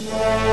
Yeah.